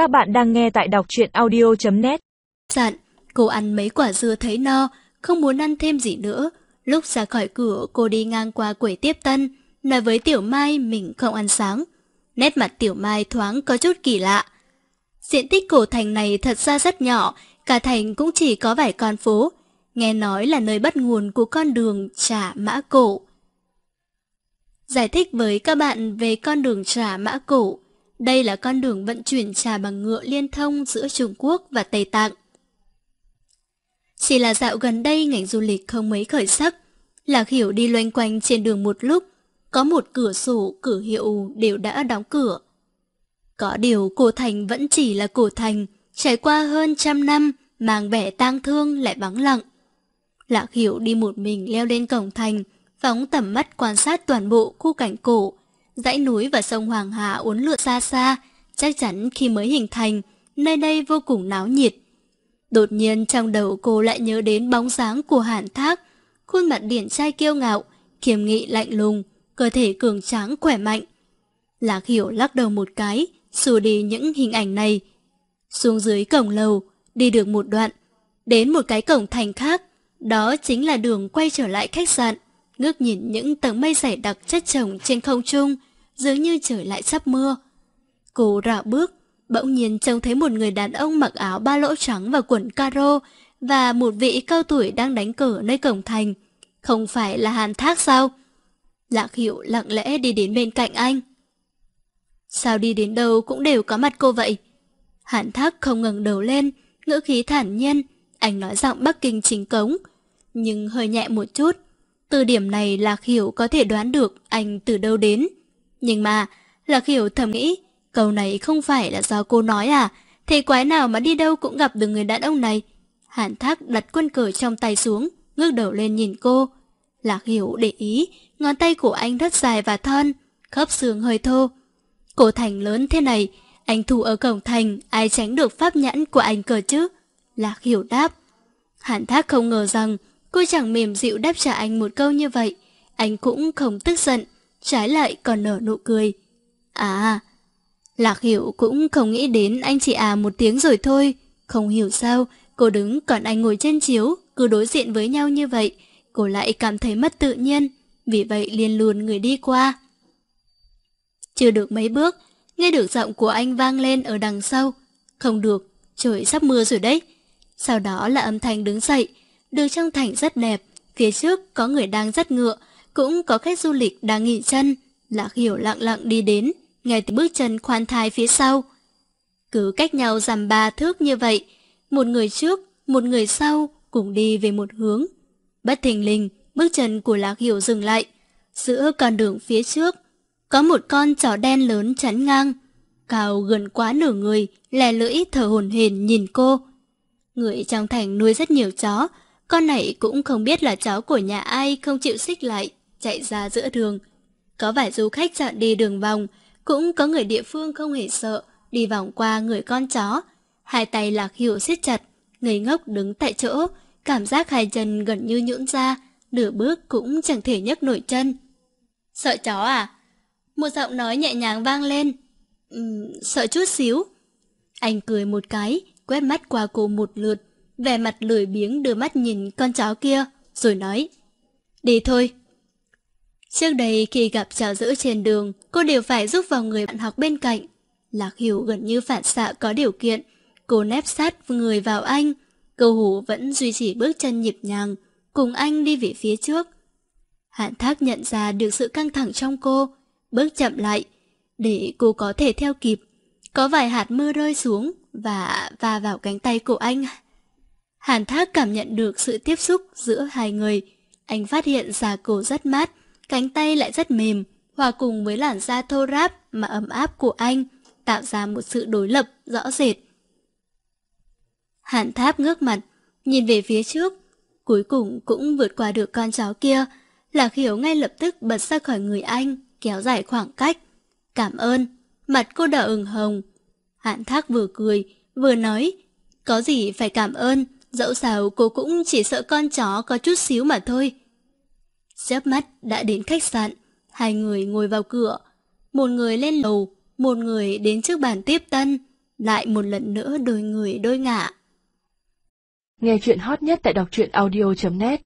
Các bạn đang nghe tại đọc truyện audio.net Dặn, cô ăn mấy quả dưa thấy no, không muốn ăn thêm gì nữa. Lúc ra khỏi cửa, cô đi ngang qua quầy tiếp tân, nói với Tiểu Mai mình không ăn sáng. Nét mặt Tiểu Mai thoáng có chút kỳ lạ. Diện tích cổ thành này thật ra rất nhỏ, cả thành cũng chỉ có vài con phố. Nghe nói là nơi bắt nguồn của con đường trà mã cổ. Giải thích với các bạn về con đường trà mã cổ. Đây là con đường vận chuyển trà bằng ngựa liên thông giữa Trung Quốc và Tây Tạng. Chỉ là dạo gần đây ngành du lịch không mấy khởi sắc. Lạc Hiểu đi loanh quanh trên đường một lúc, có một cửa sổ, cửa hiệu đều đã đóng cửa. Có điều cổ thành vẫn chỉ là cổ thành, trải qua hơn trăm năm, mang vẻ tang thương lại vắng lặng. Lạc Hiểu đi một mình leo lên cổng thành, phóng tầm mắt quan sát toàn bộ khu cảnh cổ, dãy núi và sông Hoàng Hà uốn lượn xa xa, chắc chắn khi mới hình thành, nơi đây vô cùng náo nhiệt. Đột nhiên trong đầu cô lại nhớ đến bóng dáng của Hàn Thác, khuôn mặt điển trai kiêu ngạo, kiềm nghị lạnh lùng, cơ thể cường tráng khỏe mạnh. Lạc Hiểu lắc đầu một cái, xua đi những hình ảnh này. Xuống dưới cổng lầu, đi được một đoạn, đến một cái cổng thành khác, đó chính là đường quay trở lại khách sạn. Ngước nhìn những tầng mây dày đặc chất chồng trên không trung, dường như trời lại sắp mưa. Cô rảo bước, bỗng nhiên trông thấy một người đàn ông mặc áo ba lỗ trắng và quần caro và một vị cao tuổi đang đánh cờ nơi cổng thành. Không phải là Hàn Thác sao? Lạc Hiệu lặng lẽ đi đến bên cạnh anh. Sao đi đến đâu cũng đều có mặt cô vậy? Hàn Thác không ngẩng đầu lên, ngữ khí thản nhiên, anh nói giọng Bắc Kinh chính cống, nhưng hơi nhẹ một chút. Từ điểm này Lạc Hiểu có thể đoán được anh từ đâu đến. Nhưng mà, Lạc Hiểu thầm nghĩ, câu này không phải là do cô nói à, Thì quái nào mà đi đâu cũng gặp được người đàn ông này. Hàn Thác đặt quân cờ trong tay xuống, ngước đầu lên nhìn cô. Lạc Hiểu để ý, ngón tay của anh rất dài và thon, khớp xương hơi thô. Cổ thành lớn thế này, anh thủ ở cổng thành, ai tránh được pháp nhãn của anh cờ chứ? Lạc Hiểu đáp. Hàn Thác không ngờ rằng cô chẳng mềm dịu đáp trả anh một câu như vậy. Anh cũng không tức giận, trái lại còn nở nụ cười. À, Lạc Hiểu cũng không nghĩ đến anh chị à một tiếng rồi thôi. Không hiểu sao, cô đứng còn anh ngồi trên chiếu, cứ đối diện với nhau như vậy. Cô lại cảm thấy mất tự nhiên, vì vậy liền luồn người đi qua. Chưa được mấy bước, nghe được giọng của anh vang lên ở đằng sau. Không được, trời sắp mưa rồi đấy. Sau đó là âm thanh đứng dậy, đường trang thành rất đẹp, phía trước có người đang dắt ngựa, cũng có khách du lịch đang nghỉ chân. Lạc Hiểu lặng lặng đi đến, nghe tiếng bước chân khoan thai phía sau. Cứ cách nhau dằm ba thước như vậy, một người trước, một người sau cùng đi về một hướng. Bất thình lình, bước chân của Lạc Hiểu dừng lại. Giữa con đường phía trước, có một con chó đen lớn chắn ngang. Cao gần quá nửa người, lè lưỡi thở hồn hển nhìn cô. Người trong thành nuôi rất nhiều chó, con này cũng không biết là chó của nhà ai không chịu xích lại, chạy ra giữa đường. Có vài du khách chọn đi đường vòng, cũng có người địa phương không hề sợ, đi vòng qua người con chó. Hai tay lạc hiểu siết chặt, ngây ngốc đứng tại chỗ, cảm giác hai chân gần như nhũn ra, nửa bước cũng chẳng thể nhấc nổi chân. Sợ chó à? Một giọng nói nhẹ nhàng vang lên. Uhm, sợ chút xíu. Anh cười một cái, quét mắt qua cô một lượt, vẻ mặt lười biếng đưa mắt nhìn con chó kia, rồi nói. Đi thôi. Trước đây khi gặp chào giữ trên đường, cô đều phải giúp vào người bạn học bên cạnh. Lạc Hiểu gần như phản xạ có điều kiện, cô nép sát người vào anh. Cầu hủ vẫn duy trì bước chân nhịp nhàng, cùng anh đi về phía trước. Hạn thác nhận ra được sự căng thẳng trong cô, bước chậm lại, để cô có thể theo kịp. Có vài hạt mưa rơi xuống và va vào cánh tay của anh. Hàn Thác cảm nhận được sự tiếp xúc giữa hai người. Anh phát hiện da cô rất mát, cánh tay lại rất mềm, hòa cùng với làn da thô ráp mà ấm áp của anh, tạo ra một sự đối lập rõ rệt. Hàn Tháp ngước mặt, nhìn về phía trước, cuối cùng cũng vượt qua được con chó kia. Lạc Hiểu ngay lập tức bật ra khỏi người anh, kéo dài khoảng cách. Cảm ơn, mặt cô đỏ ửng hồng. Hạn Thác vừa cười, vừa nói, có gì phải cảm ơn, dẫu sao cô cũng chỉ sợ con chó có chút xíu mà thôi. Chớp mắt đã đến khách sạn, hai người ngồi vào cửa. Một người lên lầu, một người đến trước bàn tiếp tân. lại một lần nữa đôi người đôi ngả. Nghe chuyện hot nhất tại đọc truyện audio.net